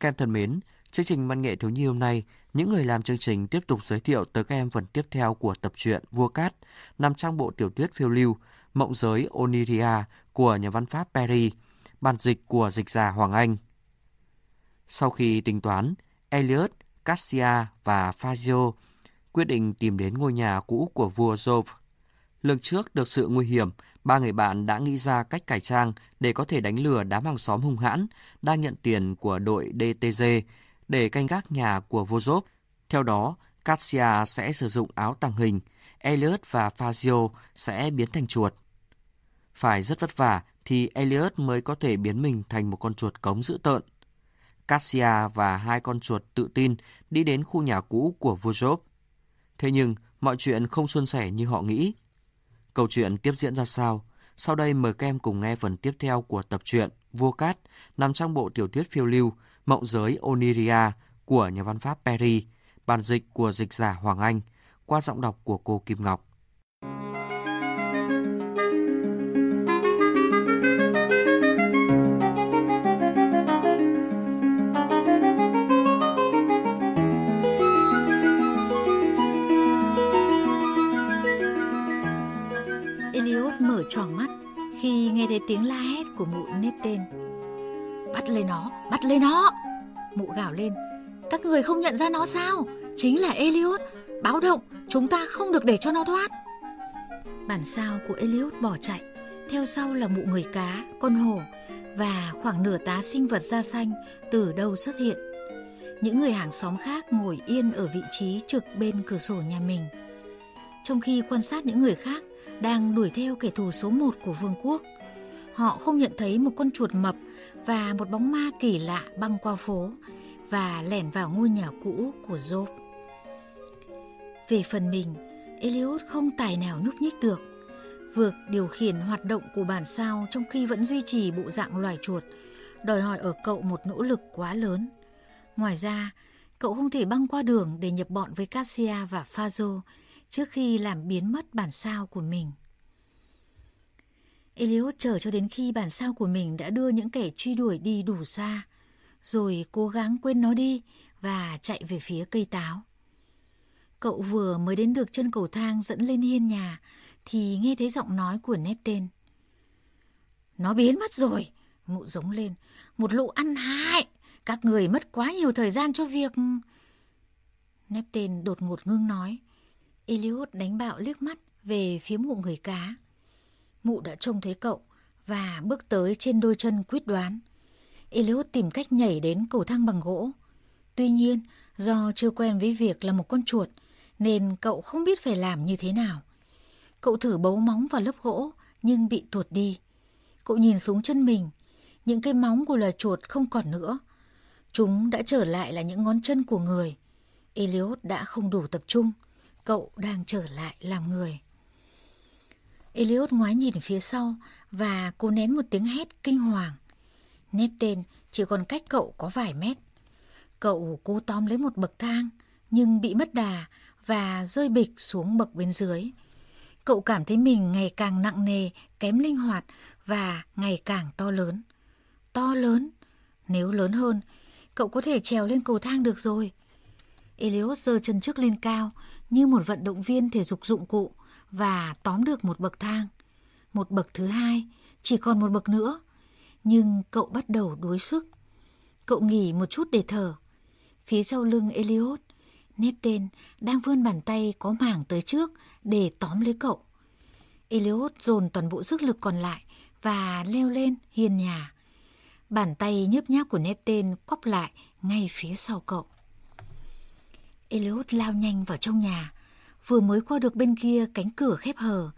Các em thân mến, chương trình văn nghệ thiếu nhi hôm nay, những người làm chương trình tiếp tục giới thiệu tới các em phần tiếp theo của tập truyện Vua Cát, nằm trong bộ tiểu thuyết phiêu lưu Mộng giới Oniria của nhà văn Pháp Perry, bản dịch của dịch giả Hoàng Anh. Sau khi tính toán, Elliot, Cassia và Fazio quyết định tìm đến ngôi nhà cũ của vua Jove. Lường trước được sự nguy hiểm, ba người bạn đã nghĩ ra cách cải trang để có thể đánh lừa đám hàng xóm hung hãn đang nhận tiền của đội DTG để canh gác nhà của Vozov. Theo đó, Cassia sẽ sử dụng áo tàng hình, Elliot và Fazio sẽ biến thành chuột. Phải rất vất vả thì Elliot mới có thể biến mình thành một con chuột cống dữ tợn. Cassia và hai con chuột tự tin đi đến khu nhà cũ của vua Thế nhưng, mọi chuyện không suôn sẻ như họ nghĩ. Câu chuyện tiếp diễn ra sao? Sau đây mời các em cùng nghe phần tiếp theo của tập truyện Vua Cát nằm trong bộ tiểu thuyết phiêu lưu Mộng giới Oniria của nhà văn Pháp Perry, bản dịch của dịch giả Hoàng Anh, qua giọng đọc của cô Kim Ngọc. Tiếng la hét của mụ nếp tên. Bắt lấy nó, bắt lấy nó! Mụ gào lên. Các người không nhận ra nó sao? Chính là Elliot. Báo động, chúng ta không được để cho nó thoát. Bản sao của Elliot bỏ chạy. Theo sau là mụ người cá, con hổ và khoảng nửa tá sinh vật da xanh từ đâu xuất hiện. Những người hàng xóm khác ngồi yên ở vị trí trực bên cửa sổ nhà mình. Trong khi quan sát những người khác đang đuổi theo kẻ thù số một của vương quốc – họ không nhận thấy một con chuột mập và một bóng ma kỳ lạ băng qua phố và lẻn vào ngôi nhà cũ của Job. Về phần mình, Elliot không tài nào nhúc nhích được. Việc điều khiển hoạt động của bản sao trong khi vẫn duy trì bộ dạng loài chuột đòi hỏi ở cậu một nỗ lực quá lớn. Ngoài ra, cậu không thể băng qua đường để nhập bọn với Cassia và Fazo trước khi làm biến mất bản sao của mình. Elliot chờ cho đến khi bản sao của mình đã đưa những kẻ truy đuổi đi đủ xa, rồi cố gắng quên nó đi và chạy về phía cây táo. Cậu vừa mới đến được chân cầu thang dẫn lên hiên nhà thì nghe thấy giọng nói của nép tên. Nó biến mất rồi, mụ giống lên. Một lũ ăn hại, các người mất quá nhiều thời gian cho việc... Nép tên đột ngột ngưng nói. Eliot đánh bạo liếc mắt về phía mụ người cá mụ đã trông thấy cậu và bước tới trên đôi chân quyết đoán. Eliot tìm cách nhảy đến cầu thang bằng gỗ. Tuy nhiên, do chưa quen với việc là một con chuột, nên cậu không biết phải làm như thế nào. Cậu thử bấu móng vào lớp gỗ, nhưng bị tuột đi. Cậu nhìn xuống chân mình, những cái móng của loài chuột không còn nữa. Chúng đã trở lại là những ngón chân của người. Eliot đã không đủ tập trung. Cậu đang trở lại làm người. Elliot ngoái nhìn phía sau và cô nén một tiếng hét kinh hoàng. Nép tên chỉ còn cách cậu có vài mét. Cậu cố tóm lấy một bậc thang nhưng bị mất đà và rơi bịch xuống bậc bên dưới. Cậu cảm thấy mình ngày càng nặng nề, kém linh hoạt và ngày càng to lớn. To lớn? Nếu lớn hơn, cậu có thể trèo lên cầu thang được rồi. Eliot giơ chân trước lên cao như một vận động viên thể dục dụng cụ và tóm được một bậc thang. Một bậc thứ hai, chỉ còn một bậc nữa. Nhưng cậu bắt đầu đuối sức. Cậu nghỉ một chút để thở. Phía sau lưng Elliot, nếp tên đang vươn bàn tay có mảng tới trước để tóm lấy cậu. Elliot dồn toàn bộ sức lực còn lại và leo lên hiên nhà. Bàn tay nhấp nháp của nếp tên quắp lại ngay phía sau cậu. Elliot lao nhanh vào trong nhà, Vừa mới qua được bên kia cánh cửa khép hờ,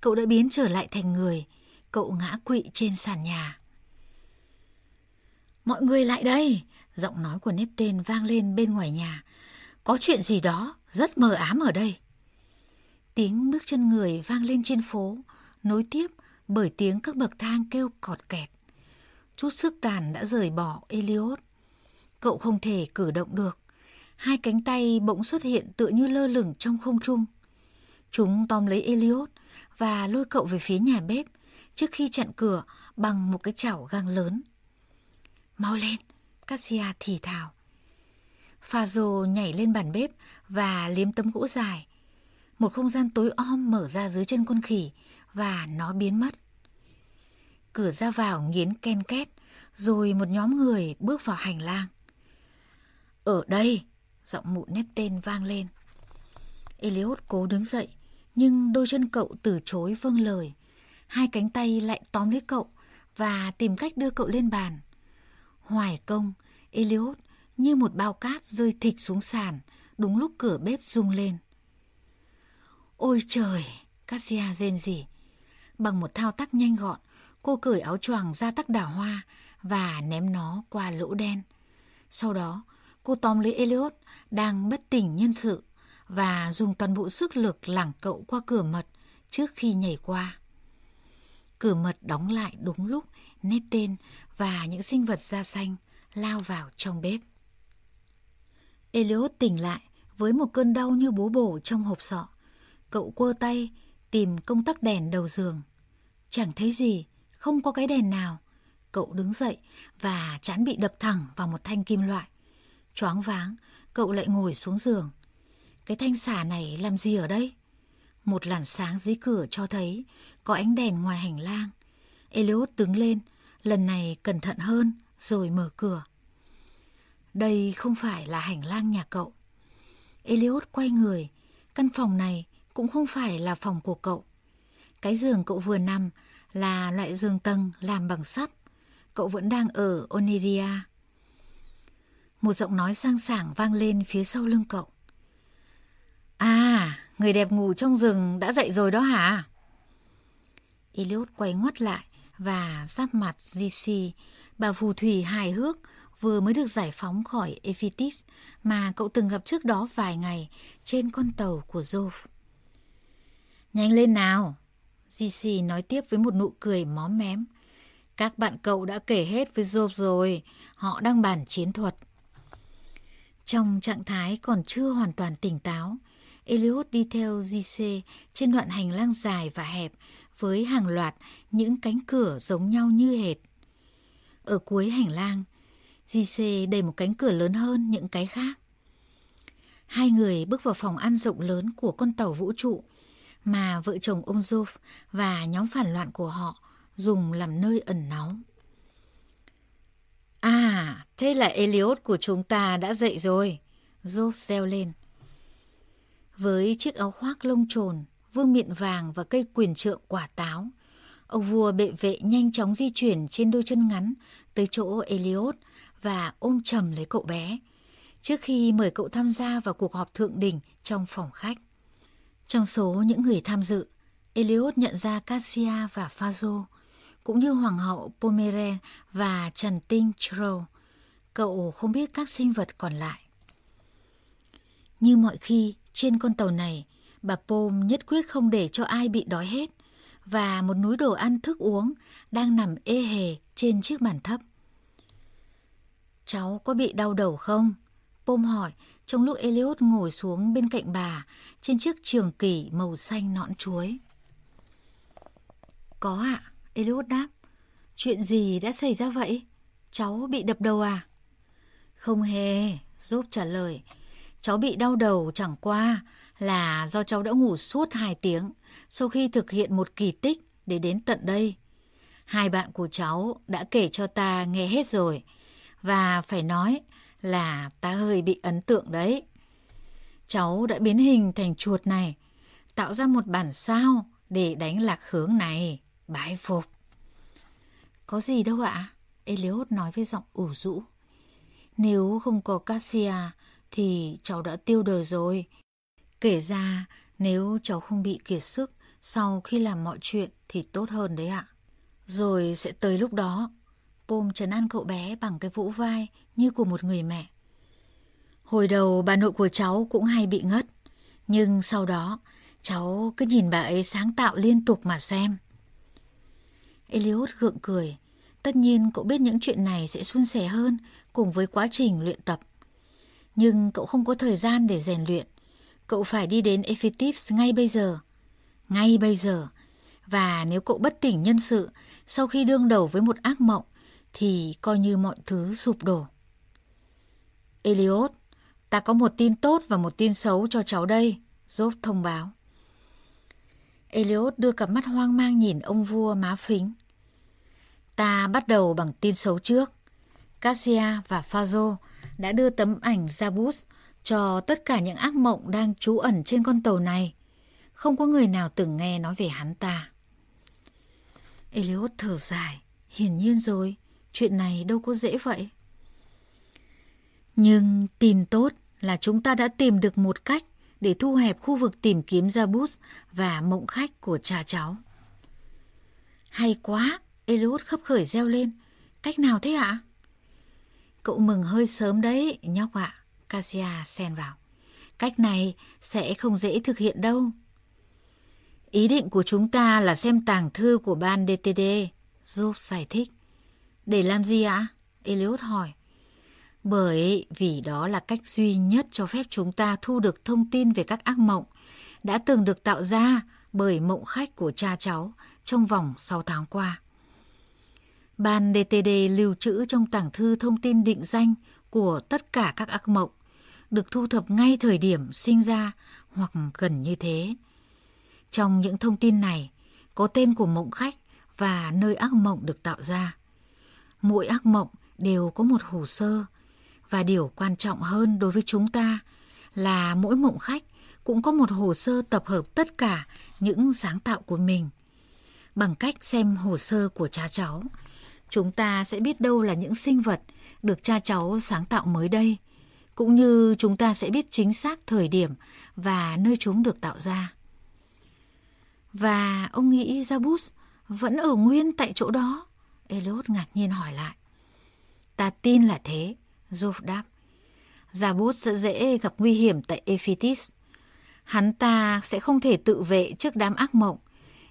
cậu đã biến trở lại thành người. Cậu ngã quỵ trên sàn nhà. Mọi người lại đây! Giọng nói của nếp tên vang lên bên ngoài nhà. Có chuyện gì đó rất mờ ám ở đây. Tiếng bước chân người vang lên trên phố, nối tiếp bởi tiếng các bậc thang kêu cọt kẹt. Chút sức tàn đã rời bỏ Eliot. Cậu không thể cử động được. Hai cánh tay bỗng xuất hiện tựa như lơ lửng trong không trung. Chúng tóm lấy Elliot và lôi cậu về phía nhà bếp trước khi chặn cửa bằng một cái chảo gang lớn. Mau lên, Cassia thì thào. Fazo nhảy lên bàn bếp và liếm tấm gỗ dài. Một không gian tối om mở ra dưới chân con khỉ và nó biến mất. Cửa ra vào nghiến ken két, rồi một nhóm người bước vào hành lang. Ở đây, giọng mụ nếp tên vang lên. Eliot cố đứng dậy, nhưng đôi chân cậu từ chối vâng lời. Hai cánh tay lại tóm lấy cậu và tìm cách đưa cậu lên bàn. Hoài công, Eliot như một bao cát rơi thịch xuống sàn, đúng lúc cửa bếp rung lên. Ôi trời, Cassia rên rỉ. Bằng một thao tác nhanh gọn, cô cởi áo choàng ra tắc đảo hoa và ném nó qua lỗ đen. Sau đó, cô tóm lấy Elliot đang bất tỉnh nhân sự và dùng toàn bộ sức lực lảng cậu qua cửa mật trước khi nhảy qua. Cửa mật đóng lại đúng lúc nét tên và những sinh vật da xanh lao vào trong bếp. Elliot tỉnh lại với một cơn đau như bố bổ trong hộp sọ. Cậu quơ tay tìm công tắc đèn đầu giường. Chẳng thấy gì, không có cái đèn nào. Cậu đứng dậy và chán bị đập thẳng vào một thanh kim loại. Choáng váng, cậu lại ngồi xuống giường. Cái thanh xả này làm gì ở đây? Một làn sáng dưới cửa cho thấy có ánh đèn ngoài hành lang. Eliot đứng lên, lần này cẩn thận hơn rồi mở cửa. Đây không phải là hành lang nhà cậu. Eliot quay người, căn phòng này cũng không phải là phòng của cậu. Cái giường cậu vừa nằm là loại giường tầng làm bằng sắt. Cậu vẫn đang ở Oniria. Một giọng nói sang sảng vang lên phía sau lưng cậu. À, người đẹp ngủ trong rừng đã dậy rồi đó hả? Eliot quay ngoắt lại và giáp mặt GC, bà phù thủy hài hước vừa mới được giải phóng khỏi Ephitis mà cậu từng gặp trước đó vài ngày trên con tàu của Jove. Nhanh lên nào! GC nói tiếp với một nụ cười móm mém. Các bạn cậu đã kể hết với Job rồi, họ đang bàn chiến thuật. Trong trạng thái còn chưa hoàn toàn tỉnh táo, Eliot đi theo JC trên đoạn hành lang dài và hẹp với hàng loạt những cánh cửa giống nhau như hệt. Ở cuối hành lang, JC đẩy một cánh cửa lớn hơn những cái khác. Hai người bước vào phòng ăn rộng lớn của con tàu vũ trụ mà vợ chồng ông Zof và nhóm phản loạn của họ dùng làm nơi ẩn náu. À, thế là Eliot của chúng ta đã dậy rồi. Job reo lên. Với chiếc áo khoác lông trồn, vương miện vàng và cây quyền trượng quả táo, ông vua bệ vệ nhanh chóng di chuyển trên đôi chân ngắn tới chỗ Eliot và ôm chầm lấy cậu bé, trước khi mời cậu tham gia vào cuộc họp thượng đỉnh trong phòng khách. Trong số những người tham dự, Eliot nhận ra Cassia và Phazo, cũng như Hoàng hậu Pomeren và Trần Tinh Tro, Cậu không biết các sinh vật còn lại. Như mọi khi, trên con tàu này, bà Pom nhất quyết không để cho ai bị đói hết và một núi đồ ăn thức uống đang nằm ê hề trên chiếc bàn thấp. Cháu có bị đau đầu không? Pom hỏi trong lúc Elliot ngồi xuống bên cạnh bà trên chiếc trường kỷ màu xanh nõn chuối. Có ạ, à, Elliot đáp. Chuyện gì đã xảy ra vậy? Cháu bị đập đầu à? Không hề, giúp trả lời. Cháu bị đau đầu chẳng qua là do cháu đã ngủ suốt 2 tiếng sau khi thực hiện một kỳ tích để đến tận đây. Hai bạn của cháu đã kể cho ta nghe hết rồi và phải nói là ta hơi bị ấn tượng đấy. Cháu đã biến hình thành chuột này, tạo ra một bản sao để đánh lạc hướng này. Bái phục. Có gì đâu ạ? Eliot nói với giọng ủ rũ. Nếu không có Cassia thì cháu đã tiêu đời rồi. Kể ra nếu cháu không bị kiệt sức sau khi làm mọi chuyện thì tốt hơn đấy ạ. Rồi sẽ tới lúc đó Pom trấn an cậu bé bằng cái vỗ vai như của một người mẹ. Hồi đầu bà nội của cháu cũng hay bị ngất, nhưng sau đó cháu cứ nhìn bà ấy sáng tạo liên tục mà xem. Eliot gượng cười. Tất nhiên cậu biết những chuyện này sẽ suôn sẻ hơn cùng với quá trình luyện tập. Nhưng cậu không có thời gian để rèn luyện. Cậu phải đi đến Ephetis ngay bây giờ. Ngay bây giờ. Và nếu cậu bất tỉnh nhân sự sau khi đương đầu với một ác mộng thì coi như mọi thứ sụp đổ. Elliot, ta có một tin tốt và một tin xấu cho cháu đây, Job thông báo. Elliot đưa cặp mắt hoang mang nhìn ông vua má phính. Ta bắt đầu bằng tin xấu trước. Cassia và Fazo đã đưa tấm ảnh Jabus cho tất cả những ác mộng đang trú ẩn trên con tàu này. Không có người nào từng nghe nói về hắn ta. Elliot thở dài. Hiển nhiên rồi, chuyện này đâu có dễ vậy. Nhưng tin tốt là chúng ta đã tìm được một cách để thu hẹp khu vực tìm kiếm Jabus và mộng khách của cha cháu. Hay quá, Eliot khấp khởi reo lên. Cách nào thế ạ? Cậu mừng hơi sớm đấy, nhóc ạ. Cassia xen vào. Cách này sẽ không dễ thực hiện đâu. Ý định của chúng ta là xem tàng thư của ban DTD. Job giải thích. Để làm gì ạ? Eliot hỏi. Bởi vì đó là cách duy nhất cho phép chúng ta thu được thông tin về các ác mộng đã từng được tạo ra bởi mộng khách của cha cháu trong vòng 6 tháng qua. Ban DTD lưu trữ trong tảng thư thông tin định danh của tất cả các ác mộng, được thu thập ngay thời điểm sinh ra hoặc gần như thế. Trong những thông tin này có tên của mộng khách và nơi ác mộng được tạo ra. Mỗi ác mộng đều có một hồ sơ và điều quan trọng hơn đối với chúng ta là mỗi mộng khách cũng có một hồ sơ tập hợp tất cả những sáng tạo của mình. Bằng cách xem hồ sơ của cha cháu, chúng ta sẽ biết đâu là những sinh vật được cha cháu sáng tạo mới đây, cũng như chúng ta sẽ biết chính xác thời điểm và nơi chúng được tạo ra. Và ông nghĩ Jabus vẫn ở nguyên tại chỗ đó? Eliot ngạc nhiên hỏi lại. Ta tin là thế, Job đáp. Jabus sẽ dễ gặp nguy hiểm tại Ephitis. Hắn ta sẽ không thể tự vệ trước đám ác mộng,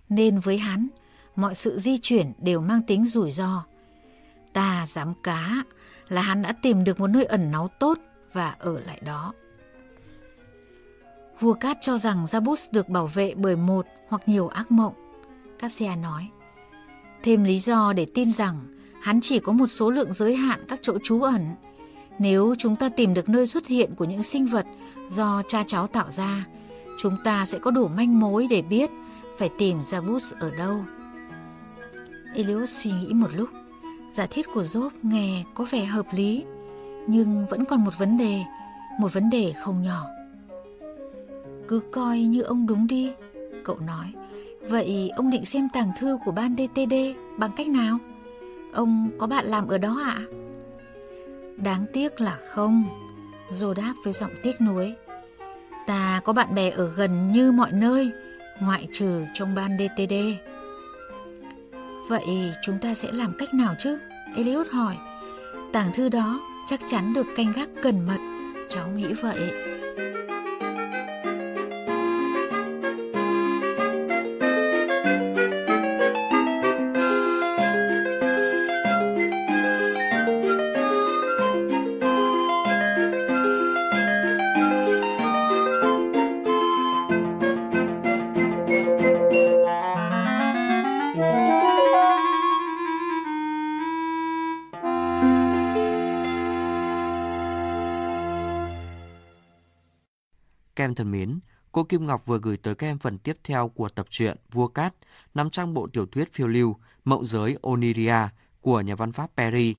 nên với hắn, mọi sự di chuyển đều mang tính rủi ro. Ta dám cá là hắn đã tìm được một nơi ẩn náu tốt và ở lại đó. Vua Cát cho rằng Jabus được bảo vệ bởi một hoặc nhiều ác mộng. Cassia nói. Thêm lý do để tin rằng hắn chỉ có một số lượng giới hạn các chỗ trú ẩn. Nếu chúng ta tìm được nơi xuất hiện của những sinh vật do cha cháu tạo ra, chúng ta sẽ có đủ manh mối để biết phải tìm Jabus ở đâu. Elios suy nghĩ một lúc. Giả thiết của Job nghe có vẻ hợp lý, nhưng vẫn còn một vấn đề, một vấn đề không nhỏ. Cứ coi như ông đúng đi, cậu nói. Vậy ông định xem tàng thư của ban DTD bằng cách nào? Ông có bạn làm ở đó ạ? À? Đáng tiếc là không, Dô đáp với giọng tiếc nuối. Ta có bạn bè ở gần như mọi nơi, ngoại trừ trong ban DTD. Vậy chúng ta sẽ làm cách nào chứ? Eliot hỏi. Tảng thư đó chắc chắn được canh gác cẩn mật, cháu nghĩ vậy. Các em thân mến, cô Kim Ngọc vừa gửi tới các em phần tiếp theo của tập truyện Vua Cát nằm trong bộ tiểu thuyết phiêu lưu Mộng giới Oniria của nhà văn Pháp Perry